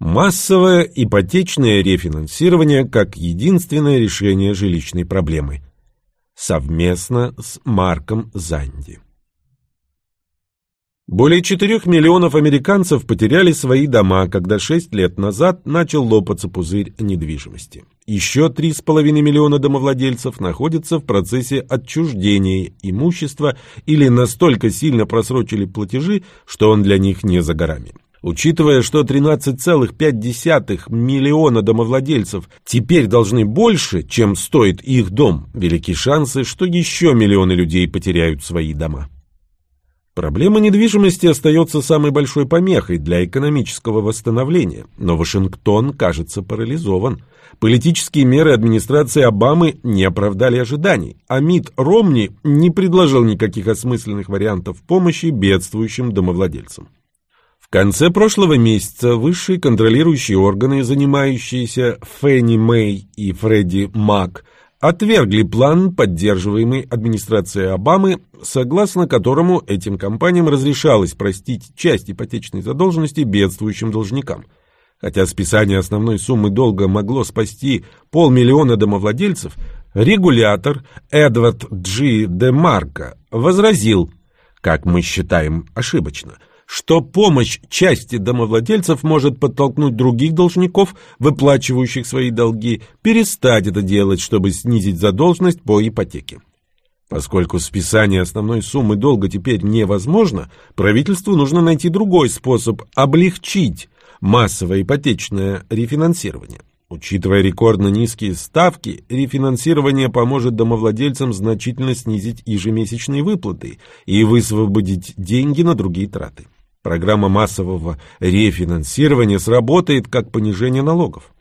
Массовое ипотечное рефинансирование как единственное решение жилищной проблемы. Совместно с Марком Занди. Более 4 миллионов американцев потеряли свои дома, когда 6 лет назад начал лопаться пузырь недвижимости. Еще 3,5 миллиона домовладельцев находятся в процессе отчуждения имущества или настолько сильно просрочили платежи, что он для них не за горами. Учитывая, что 13,5 миллиона домовладельцев теперь должны больше, чем стоит их дом, велики шансы, что еще миллионы людей потеряют свои дома. Проблема недвижимости остается самой большой помехой для экономического восстановления, но Вашингтон, кажется, парализован. Политические меры администрации Обамы не оправдали ожиданий, а МИД Ромни не предложил никаких осмысленных вариантов помощи бедствующим домовладельцам. В конце прошлого месяца высшие контролирующие органы, занимающиеся Фенни Мэй и Фредди Мак, отвергли план, поддерживаемый администрацией Обамы, согласно которому этим компаниям разрешалось простить часть ипотечной задолженности бедствующим должникам. Хотя списание основной суммы долга могло спасти полмиллиона домовладельцев, регулятор Эдвард Джи Де Марко возразил, как мы считаем ошибочно – что помощь части домовладельцев может подтолкнуть других должников, выплачивающих свои долги, перестать это делать, чтобы снизить задолженность по ипотеке. Поскольку списание основной суммы долга теперь невозможно, правительству нужно найти другой способ облегчить массовое ипотечное рефинансирование. Учитывая рекордно низкие ставки, рефинансирование поможет домовладельцам значительно снизить ежемесячные выплаты и высвободить деньги на другие траты. Программа массового рефинансирования сработает как понижение налогов.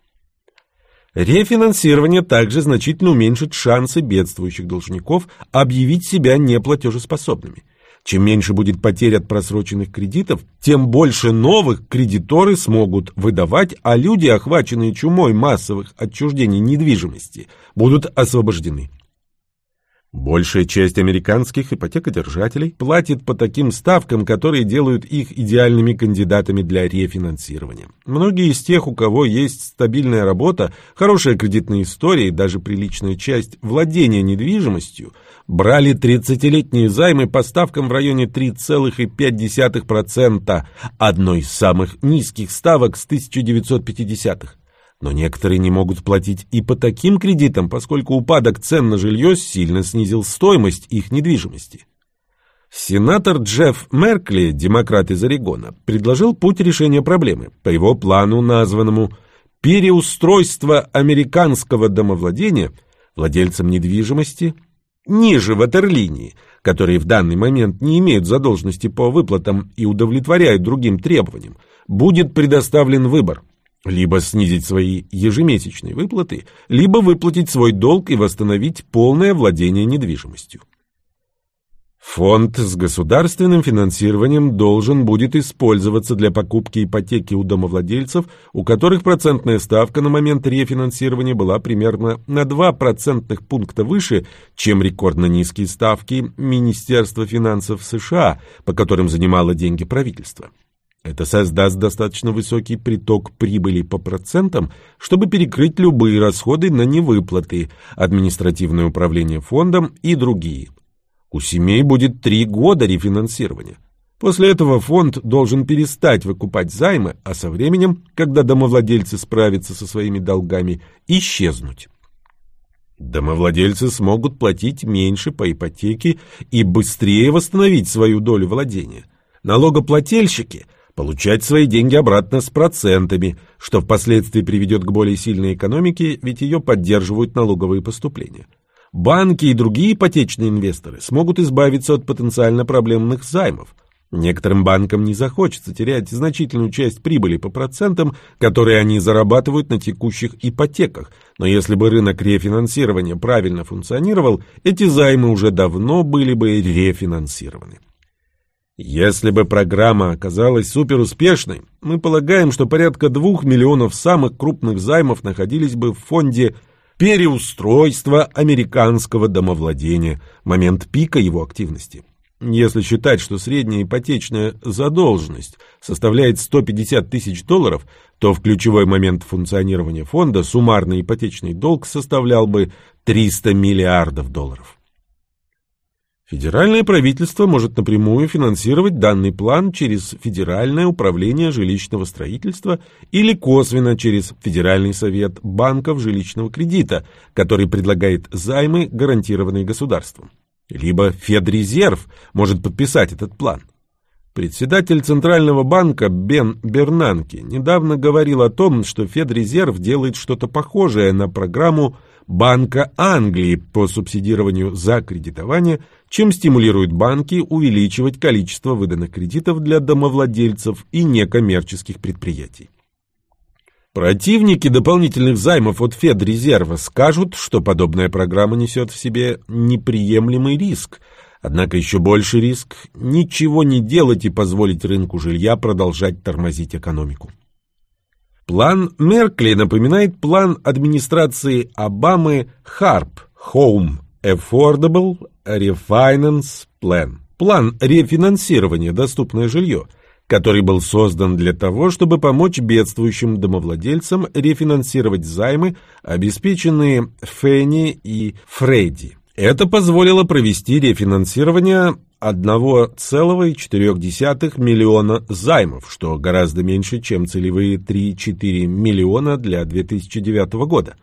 Рефинансирование также значительно уменьшит шансы бедствующих должников объявить себя неплатежеспособными. Чем меньше будет потерь от просроченных кредитов, тем больше новых кредиторы смогут выдавать, а люди, охваченные чумой массовых отчуждений недвижимости, будут освобождены. Большая часть американских ипотекодержателей платит по таким ставкам, которые делают их идеальными кандидатами для рефинансирования. Многие из тех, у кого есть стабильная работа, хорошая кредитная история и даже приличная часть владения недвижимостью, брали 30-летние займы по ставкам в районе 3,5%, одной из самых низких ставок с 1950-х. Но некоторые не могут платить и по таким кредитам, поскольку упадок цен на жилье сильно снизил стоимость их недвижимости. Сенатор Джефф Меркли, демократ из Орегона, предложил путь решения проблемы. По его плану, названному «Переустройство американского домовладения», владельцам недвижимости ниже ватерлинии, которые в данный момент не имеют задолженности по выплатам и удовлетворяют другим требованиям, будет предоставлен выбор – либо снизить свои ежемесячные выплаты, либо выплатить свой долг и восстановить полное владение недвижимостью. Фонд с государственным финансированием должен будет использоваться для покупки ипотеки у домовладельцев, у которых процентная ставка на момент рефинансирования была примерно на 2 процентных пункта выше, чем рекордно низкие ставки Министерства финансов США, по которым занимало деньги правительство. Это создаст достаточно высокий приток прибыли по процентам, чтобы перекрыть любые расходы на невыплаты, административное управление фондом и другие. У семей будет три года рефинансирования. После этого фонд должен перестать выкупать займы, а со временем, когда домовладельцы справятся со своими долгами, исчезнуть. Домовладельцы смогут платить меньше по ипотеке и быстрее восстановить свою долю владения. Налогоплательщики – получать свои деньги обратно с процентами, что впоследствии приведет к более сильной экономике, ведь ее поддерживают налоговые поступления. Банки и другие ипотечные инвесторы смогут избавиться от потенциально проблемных займов. Некоторым банкам не захочется терять значительную часть прибыли по процентам, которые они зарабатывают на текущих ипотеках, но если бы рынок рефинансирования правильно функционировал, эти займы уже давно были бы рефинансированы. Если бы программа оказалась суперуспешной, мы полагаем, что порядка двух миллионов самых крупных займов находились бы в фонде переустройства американского домовладения в момент пика его активности. Если считать, что средняя ипотечная задолженность составляет 150 тысяч долларов, то в ключевой момент функционирования фонда суммарный ипотечный долг составлял бы 300 миллиардов долларов. Федеральное правительство может напрямую финансировать данный план через Федеральное управление жилищного строительства или косвенно через Федеральный совет банков жилищного кредита, который предлагает займы, гарантированные государством. Либо Федрезерв может подписать этот план. Председатель Центрального банка Бен Бернанке недавно говорил о том, что Федрезерв делает что-то похожее на программу Банка Англии по субсидированию за кредитование, чем стимулирует банки увеличивать количество выданных кредитов для домовладельцев и некоммерческих предприятий. Противники дополнительных займов от Федрезерва скажут, что подобная программа несет в себе неприемлемый риск, однако еще больше риск – ничего не делать и позволить рынку жилья продолжать тормозить экономику. План Меркли напоминает план администрации Обамы HARP – Home Affordable Refinance Plan – план рефинансирования «Доступное жилье», который был создан для того, чтобы помочь бедствующим домовладельцам рефинансировать займы, обеспеченные Фенни и Фредди. Это позволило провести рефинансирование 1,4 миллиона займов, что гораздо меньше, чем целевые 3-4 миллиона для 2009 года.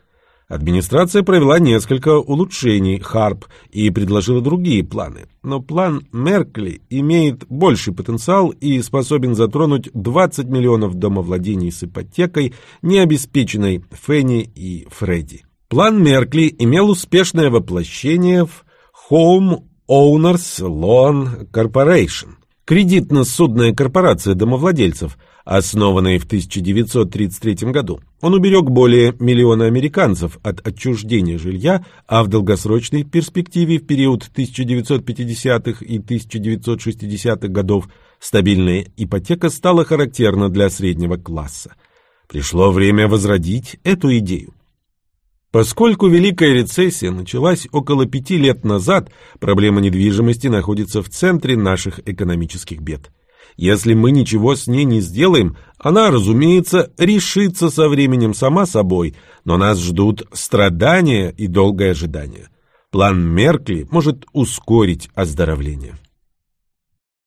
Администрация провела несколько улучшений ХАРП и предложила другие планы, но план Меркли имеет больший потенциал и способен затронуть 20 миллионов домовладений с ипотекой, не обеспеченной Фенни и Фредди. План Меркли имел успешное воплощение в Home Owners Loan Corporation, кредитно-судная корпорация домовладельцев, основанная в 1933 году. Он уберег более миллиона американцев от отчуждения жилья, а в долгосрочной перспективе в период 1950-х и 1960-х годов стабильная ипотека стала характерна для среднего класса. Пришло время возродить эту идею. Поскольку Великая рецессия началась около пяти лет назад, проблема недвижимости находится в центре наших экономических бед. Если мы ничего с ней не сделаем, она, разумеется, решится со временем сама собой, но нас ждут страдания и долгое ожидание. План Меркли может ускорить оздоровление.